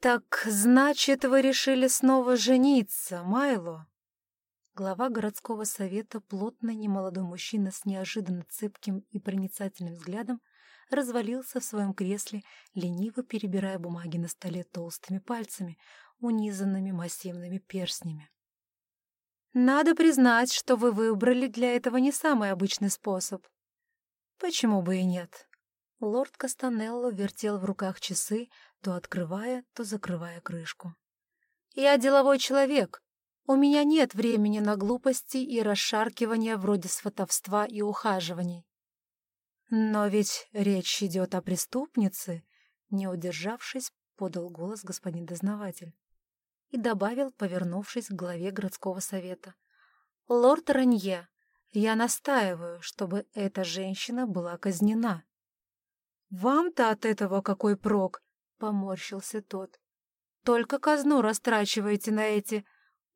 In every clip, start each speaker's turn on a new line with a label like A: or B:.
A: «Так, значит, вы решили снова жениться, Майло?» Глава городского совета, плотный немолодой мужчина с неожиданно цепким и проницательным взглядом, развалился в своем кресле, лениво перебирая бумаги на столе толстыми пальцами, унизанными массивными перстнями. «Надо признать, что вы выбрали для этого не самый обычный способ. Почему бы и нет?» Лорд Кастанелло вертел в руках часы, то открывая, то закрывая крышку. «Я деловой человек. У меня нет времени на глупости и расшаркивания вроде сватовства и ухаживаний. Но ведь речь идет о преступнице, не удержавшись, подал голос господин дознаватель и добавил, повернувшись к главе городского совета. «Лорд Ранье, я настаиваю, чтобы эта женщина была казнена». «Вам-то от этого какой прок?» — поморщился тот. «Только казну растрачиваете на эти...»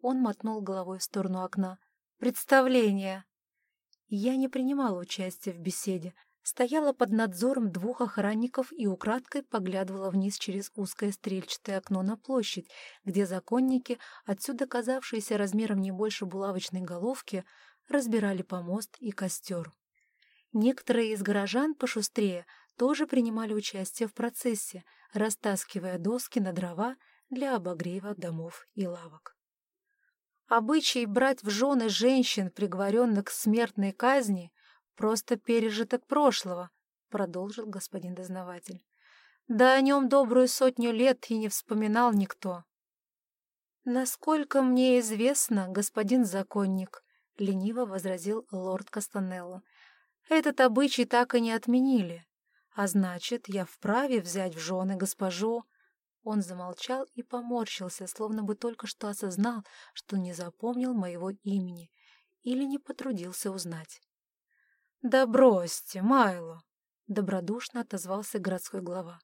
A: Он мотнул головой в сторону окна. «Представление!» Я не принимала участия в беседе, стояла под надзором двух охранников и украдкой поглядывала вниз через узкое стрельчатое окно на площадь, где законники, отсюда казавшиеся размером не больше булавочной головки, разбирали помост и костер. Некоторые из горожан пошустрее тоже принимали участие в процессе, растаскивая доски на дрова для обогрева домов и лавок. Обычай брать в жены женщин, приговоренных к смертной казни, просто пережиток прошлого, — продолжил господин дознаватель. Да о нем добрую сотню лет и не вспоминал никто. «Насколько мне известно, господин законник», — лениво возразил лорд Кастанелло, — «этот обычай так и не отменили. А значит, я вправе взять в жены госпожу...» Он замолчал и поморщился, словно бы только что осознал, что не запомнил моего имени или не потрудился узнать. «Да бросьте, Майло!» — добродушно отозвался городской глава.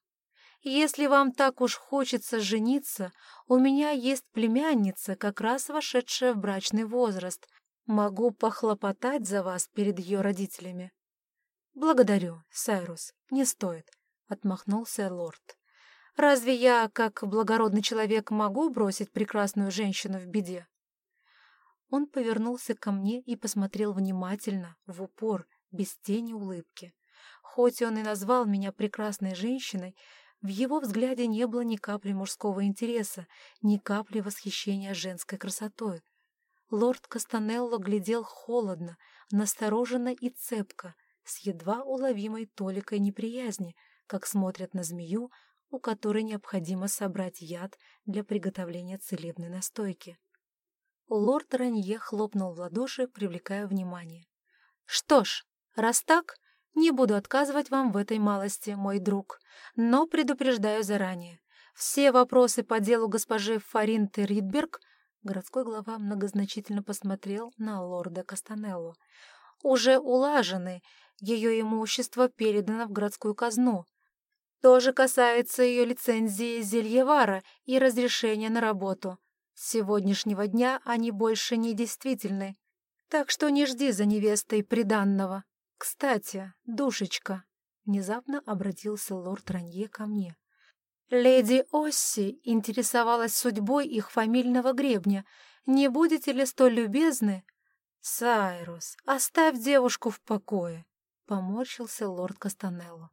A: «Если вам так уж хочется жениться, у меня есть племянница, как раз вошедшая в брачный возраст. Могу похлопотать за вас перед ее родителями». «Благодарю, Сайрус, не стоит», — отмахнулся лорд. «Разве я, как благородный человек, могу бросить прекрасную женщину в беде?» Он повернулся ко мне и посмотрел внимательно, в упор, без тени улыбки. Хоть он и назвал меня прекрасной женщиной, в его взгляде не было ни капли мужского интереса, ни капли восхищения женской красотой. Лорд Кастанелло глядел холодно, настороженно и цепко, с едва уловимой толикой неприязни, как смотрят на змею, у которой необходимо собрать яд для приготовления целебной настойки. Лорд Ранье хлопнул в ладоши, привлекая внимание. «Что ж, Раз так, не буду отказывать вам в этой малости, мой друг, но предупреждаю заранее. Все вопросы по делу госпожи Фаринты Ридберг городской глава многозначительно посмотрел на лорда Кастанелло. Уже улажены, ее имущество передано в городскую казну. То же касается ее лицензии Зельевара и разрешения на работу. С сегодняшнего дня они больше не действительны. Так что не жди за невестой приданного. «Кстати, душечка!» — внезапно обратился лорд Ранье ко мне. «Леди Осси интересовалась судьбой их фамильного гребня. Не будете ли столь любезны?» «Сайрус, оставь девушку в покое!» — поморщился лорд Кастанелло.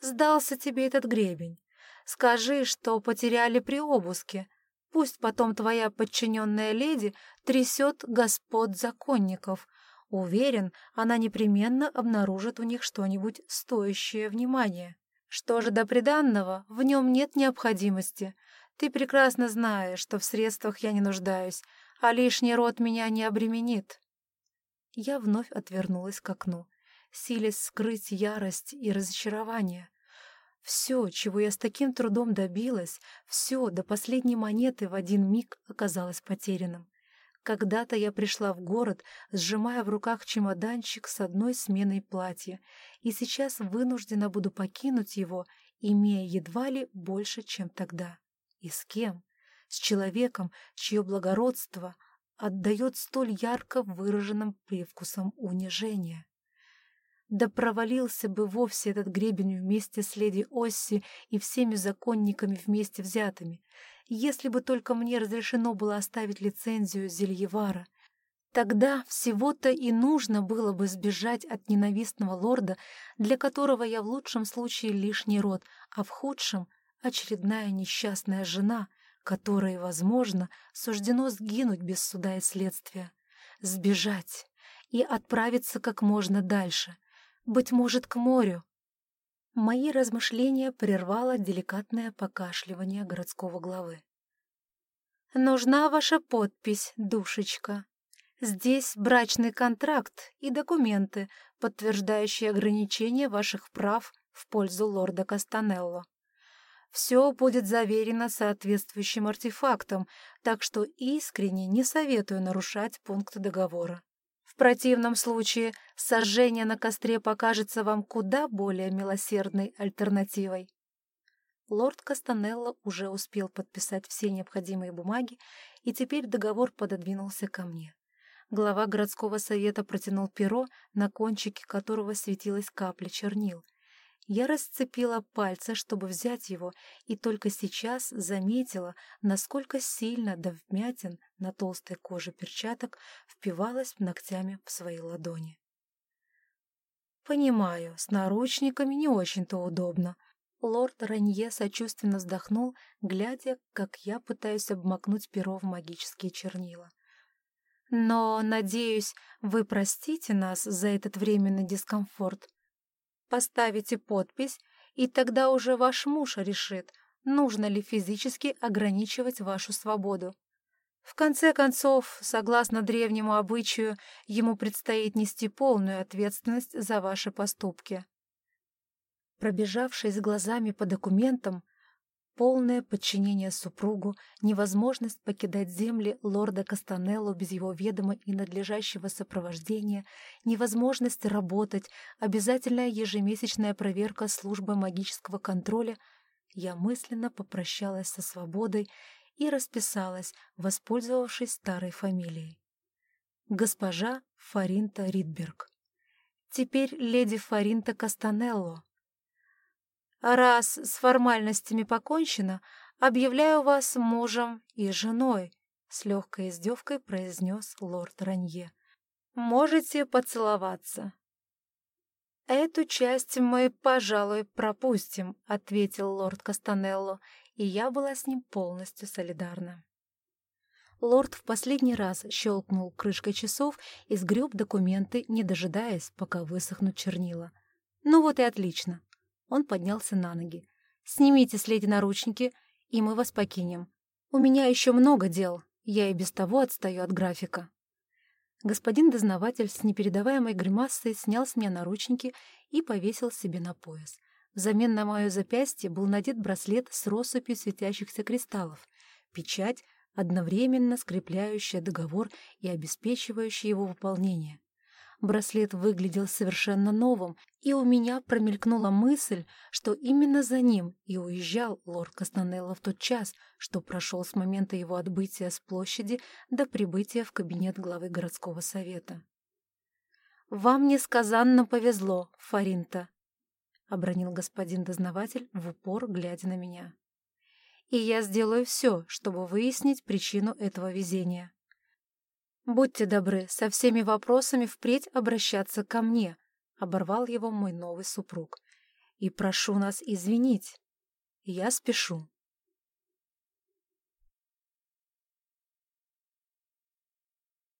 A: «Сдался тебе этот гребень. Скажи, что потеряли при обыске. Пусть потом твоя подчиненная леди трясет господ законников, Уверен, она непременно обнаружит у них что-нибудь стоящее внимания. Что же до приданного, в нем нет необходимости. Ты прекрасно знаешь, что в средствах я не нуждаюсь, а лишний род меня не обременит. Я вновь отвернулась к окну, силясь скрыть ярость и разочарование. Все, чего я с таким трудом добилась, все до последней монеты в один миг оказалось потерянным. Когда-то я пришла в город, сжимая в руках чемоданчик с одной сменой платья, и сейчас вынуждена буду покинуть его, имея едва ли больше, чем тогда. И с кем? С человеком, чье благородство отдает столь ярко выраженным привкусом унижения. Да провалился бы вовсе этот гребень вместе с леди Осси и всеми законниками вместе взятыми, если бы только мне разрешено было оставить лицензию Зельевара. Тогда всего-то и нужно было бы сбежать от ненавистного лорда, для которого я в лучшем случае лишний род, а в худшем — очередная несчастная жена, которой, возможно, суждено сгинуть без суда и следствия. Сбежать и отправиться как можно дальше, быть может, к морю. Мои размышления прервало деликатное покашливание городского главы. «Нужна ваша подпись, душечка», Здесь брачный контракт и документы, подтверждающие ограничение ваших прав в пользу лорда Кастанелло. Все будет заверено соответствующим артефактом, так что искренне не советую нарушать пункты договора. В противном случае сожжение на костре покажется вам куда более милосердной альтернативой. Лорд Кастанелло уже успел подписать все необходимые бумаги, и теперь договор пододвинулся ко мне. Глава городского совета протянул перо, на кончике которого светилась капля чернил. Я расцепила пальцы, чтобы взять его, и только сейчас заметила, насколько сильно до вмятин на толстой коже перчаток впивалась ногтями в свои ладони. «Понимаю, с наручниками не очень-то удобно». Лорд Ранье сочувственно вздохнул, глядя, как я пытаюсь обмакнуть перо в магические чернила. Но, надеюсь, вы простите нас за этот временный дискомфорт. Поставите подпись, и тогда уже ваш муж решит, нужно ли физически ограничивать вашу свободу. В конце концов, согласно древнему обычаю, ему предстоит нести полную ответственность за ваши поступки. Пробежавшись глазами по документам, Полное подчинение супругу, невозможность покидать земли лорда Кастанелло без его ведома и надлежащего сопровождения, невозможность работать, обязательная ежемесячная проверка службы магического контроля, я мысленно попрощалась со свободой и расписалась, воспользовавшись старой фамилией. Госпожа Фаринта Ридберг. Теперь леди Фаринта Кастанелло. Раз с формальностями покончено, объявляю вас мужем и женой», — с легкой издевкой произнес лорд Ранье. «Можете поцеловаться». «Эту часть мы, пожалуй, пропустим», — ответил лорд Кастанелло, и я была с ним полностью солидарна. Лорд в последний раз щелкнул крышкой часов и сгреб документы, не дожидаясь, пока высохнут чернила. «Ну вот и отлично. Он поднялся на ноги. «Снимите с леди наручники, и мы вас покинем. У меня еще много дел, я и без того отстаю от графика». Господин дознаватель с непередаваемой гримасой снял с меня наручники и повесил себе на пояс. Взамен на мое запястье был надет браслет с россыпью светящихся кристаллов, печать, одновременно скрепляющая договор и обеспечивающая его выполнение. Браслет выглядел совершенно новым, и у меня промелькнула мысль, что именно за ним и уезжал лорд Кастанелло в тот час, что прошел с момента его отбытия с площади до прибытия в кабинет главы городского совета. «Вам несказанно повезло, Фаринта», — обронил господин дознаватель в упор, глядя на меня. «И я сделаю все, чтобы выяснить причину этого везения. «Будьте добры, со всеми вопросами впредь обращаться ко мне», — оборвал его мой новый супруг. «И прошу нас извинить. Я спешу».